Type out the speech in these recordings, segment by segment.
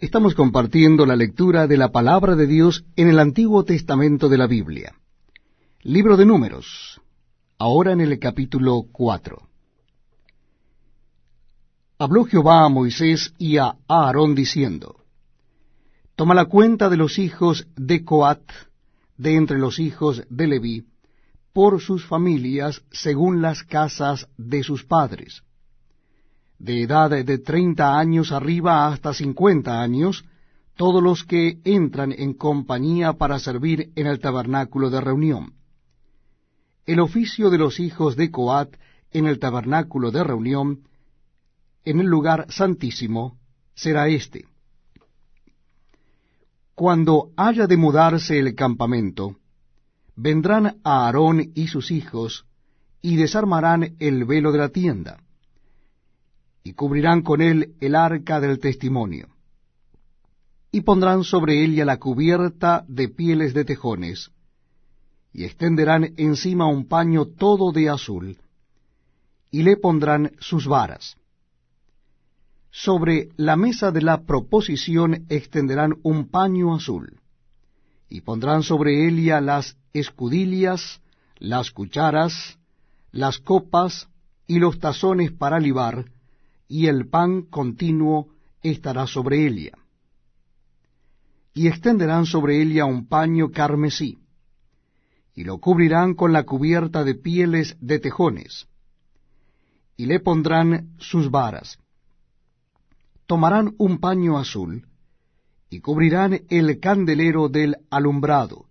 Estamos compartiendo la lectura de la palabra de Dios en el Antiguo Testamento de la Biblia. Libro de Números, ahora en el capítulo 4. Habló Jehová a Moisés y a Aarón diciendo, Toma la cuenta de los hijos de Coat, de entre los hijos de Leví, por sus familias según las casas de sus padres de edad de treinta años arriba hasta cincuenta años, todos los que entran en compañía para servir en el tabernáculo de reunión. El oficio de los hijos de Coat en el tabernáculo de reunión, en el lugar santísimo, será este. Cuando haya de mudarse el campamento, vendrán a Aarón y sus hijos, y desarmarán el velo de la tienda y cubrirán con él el arca del testimonio. Y pondrán sobre ella la cubierta de pieles de tejones, y extenderán encima un paño todo de azul, y le pondrán sus varas. Sobre la mesa de la proposición extenderán un paño azul, y pondrán sobre ella las escudillas, las cucharas, las copas y los tazones para libar, y el pan continuo estará sobre ella. Y extenderán sobre ella un paño carmesí, y lo cubrirán con la cubierta de pieles de tejones, y le pondrán sus varas. Tomarán un paño azul, y cubrirán el candelero del alumbrado,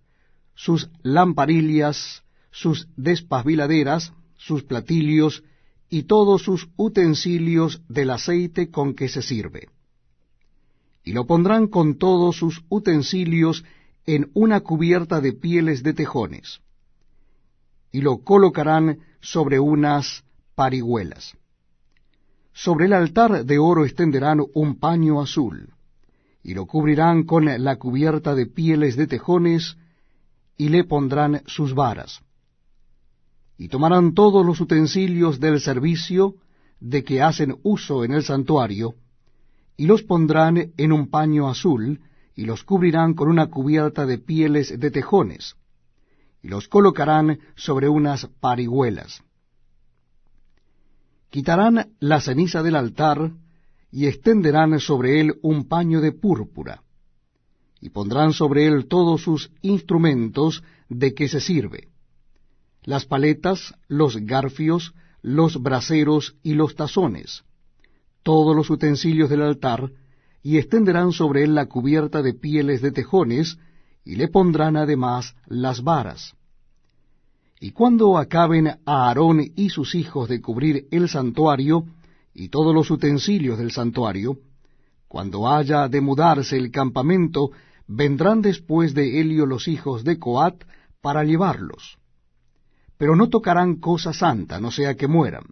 sus lamparillas, sus despabiladeras, sus platilios, y todos sus utensilios del aceite con que se sirve. Y lo pondrán con todos sus utensilios en una cubierta de pieles de tejones, y lo colocarán sobre unas parihuelas. Sobre el altar de oro extenderán un paño azul, y lo cubrirán con la cubierta de pieles de tejones, y le pondrán sus varas y tomarán todos los utensilios del servicio de que hacen uso en el santuario, y los pondrán en un paño azul, y los cubrirán con una cubierta de pieles de tejones, y los colocarán sobre unas parihuelas. Quitarán la ceniza del altar, y extenderán sobre él un paño de púrpura, y pondrán sobre él todos sus instrumentos de que se sirve las paletas, los garfios, los braseros y los tazones, todos los utensilios del altar, y extenderán sobre él la cubierta de pieles de tejones, y le pondrán además las varas. Y cuando acaben a Aarón y sus hijos de cubrir el santuario, y todos los utensilios del santuario, cuando haya de mudarse el campamento, vendrán después de Helio los hijos de Coat para llevarlos pero no tocarán cosa santa, no sea que mueran.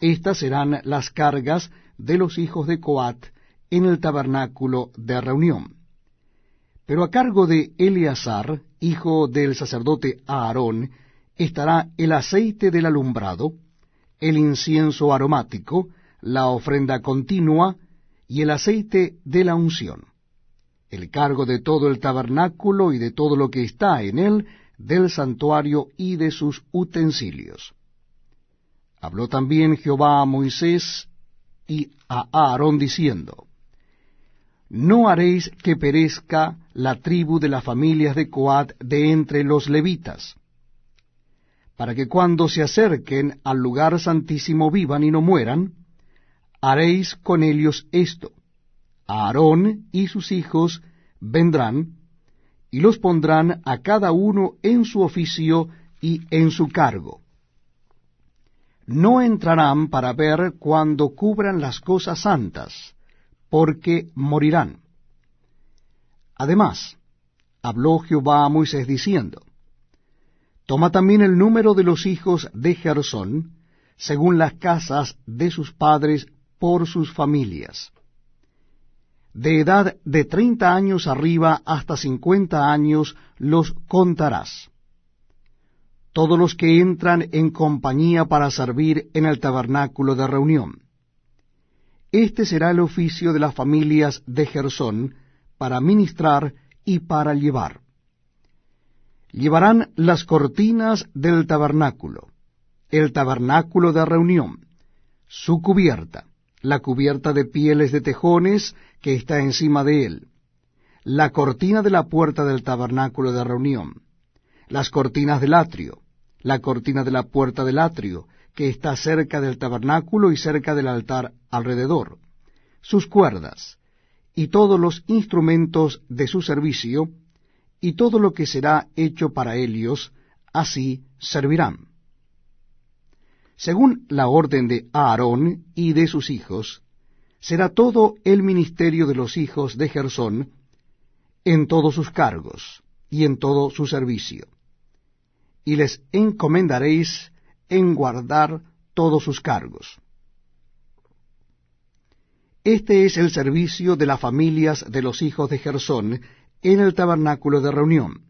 Estas serán las cargas de los hijos de Coat en el tabernáculo de reunión. Pero a cargo de Eleazar, hijo del sacerdote Aarón, estará el aceite del alumbrado, el incienso aromático, la ofrenda continua y el aceite de la unción. El cargo de todo el tabernáculo y de todo lo que está en él del santuario y de sus utensilios. Habló también Jehová a Moisés y a Aarón diciendo, No haréis que perezca la tribu de las familias de Coat de entre los levitas, para que cuando se acerquen al lugar santísimo vivan y no mueran, haréis con ellos esto. Aarón y sus hijos vendrán, y los pondrán a cada uno en su oficio y en su cargo. No entrarán para ver cuando cubran las cosas santas, porque morirán. Además, habló Jehová a Moisés diciendo, Toma también el número de los hijos de Gersón, según las casas de sus padres por sus familias de edad de treinta años arriba hasta cincuenta años los contarás. Todos los que entran en compañía para servir en el tabernáculo de reunión. Este será el oficio de las familias de Gersón para ministrar y para llevar. Llevarán las cortinas del tabernáculo, el tabernáculo de reunión, su cubierta, la cubierta de pieles de tejones que está encima de él, la cortina de la puerta del tabernáculo de reunión, las cortinas del atrio, la cortina de la puerta del atrio, que está cerca del tabernáculo y cerca del altar alrededor, sus cuerdas, y todos los instrumentos de su servicio, y todo lo que será hecho para ellos, así servirán. Según la orden de Aarón y de sus hijos, será todo el ministerio de los hijos de Gersón en todos sus cargos y en todo su servicio. Y les encomendaréis en guardar todos sus cargos. Este es el servicio de las familias de los hijos de Gersón en el tabernáculo de reunión.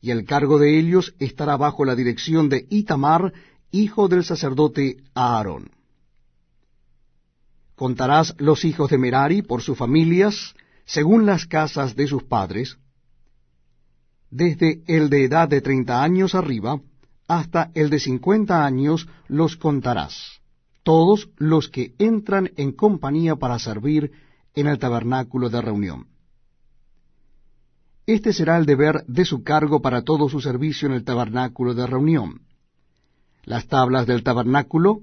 Y el cargo de ellos estará bajo la dirección de Itamar, hijo del sacerdote Aarón. Contarás los hijos de Merari por sus familias, según las casas de sus padres, desde el de edad de treinta años arriba, hasta el de cincuenta años los contarás, todos los que entran en compañía para servir en el tabernáculo de reunión. Este será el deber de su cargo para todo su servicio en el tabernáculo de reunión. Las tablas del tabernáculo,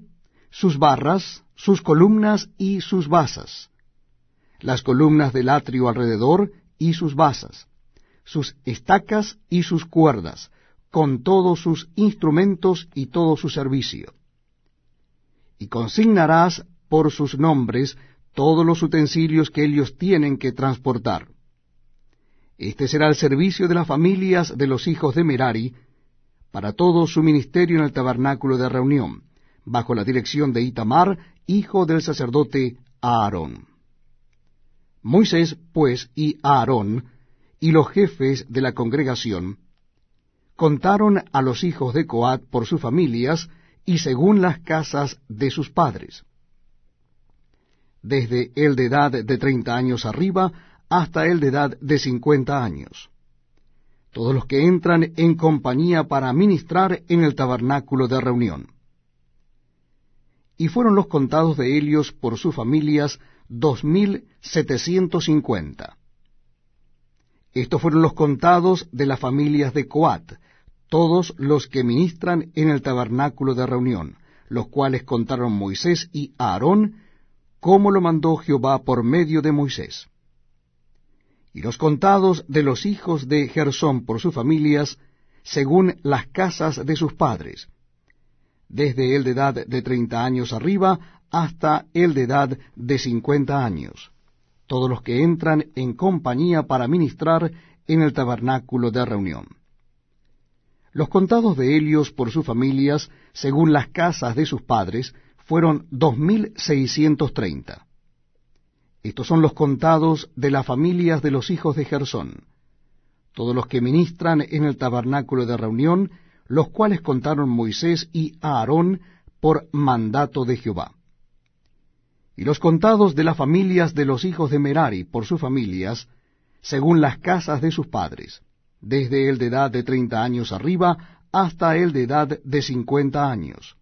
sus barras, sus columnas y sus basas, las columnas del atrio alrededor y sus basas, sus estacas y sus cuerdas, con todos sus instrumentos y todo su servicio. Y consignarás por sus nombres todos los utensilios que ellos tienen que transportar. Este será el servicio de las familias de los hijos de Merari para todo su ministerio en el tabernáculo de reunión, bajo la dirección de Itamar, hijo del sacerdote Aarón. Moisés, pues, y Aarón, y los jefes de la congregación, contaron a los hijos de Coat por sus familias y según las casas de sus padres, desde el de edad de treinta años arriba hasta el de edad de cincuenta años, todos los que entran en compañía para ministrar en el tabernáculo de reunión. Y fueron los contados de ellos por sus familias dos mil setecientos cincuenta. Estos fueron los contados de las familias de Coat, todos los que ministran en el tabernáculo de reunión, los cuales contaron Moisés y Aarón, como lo mandó Jehová por medio de Moisés. Y los contados de los hijos de Gersón por sus familias, según las casas de sus padres, desde el de edad de treinta años arriba hasta el de edad de cincuenta años todos los que entran en compañía para ministrar en el tabernáculo de reunión. Los contados de Helios por sus familias, según las casas de sus padres, fueron dos mil seiscientos treinta. Estos son los contados de las familias de los hijos de Gersón, todos los que ministran en el tabernáculo de reunión, los cuales contaron Moisés y Aarón por mandato de Jehová y los contados de las familias de los hijos de Merari por sus familias, según las casas de sus padres, desde el de edad de treinta años arriba hasta el de edad de cincuenta años.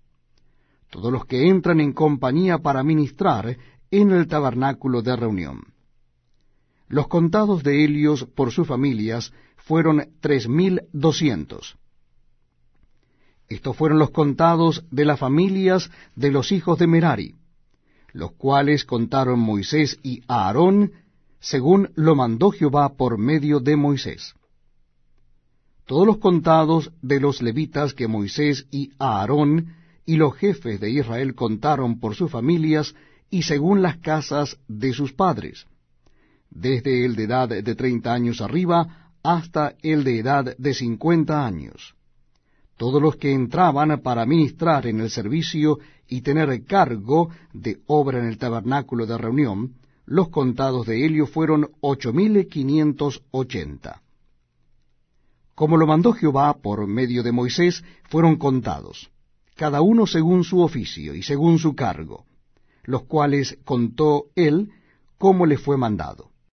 Todos los que entran en compañía para ministrar en el tabernáculo de reunión. Los contados de Helios por sus familias fueron tres mil doscientos. Estos fueron los contados de las familias de los hijos de Merari, los cuales contaron Moisés y Aarón, según lo mandó Jehová por medio de Moisés. Todos los contados de los levitas que Moisés y Aarón y los jefes de Israel contaron por sus familias y según las casas de sus padres, desde el de edad de treinta años arriba hasta el de edad de cincuenta años. Todos los que entraban para ministrar en el servicio y tener cargo de obra en el tabernáculo de reunión, los contados de Helio fueron ocho mil quinientos ochenta. Como lo mandó Jehová por medio de Moisés, fueron contados, cada uno según su oficio y según su cargo, los cuales contó él como le fue mandado.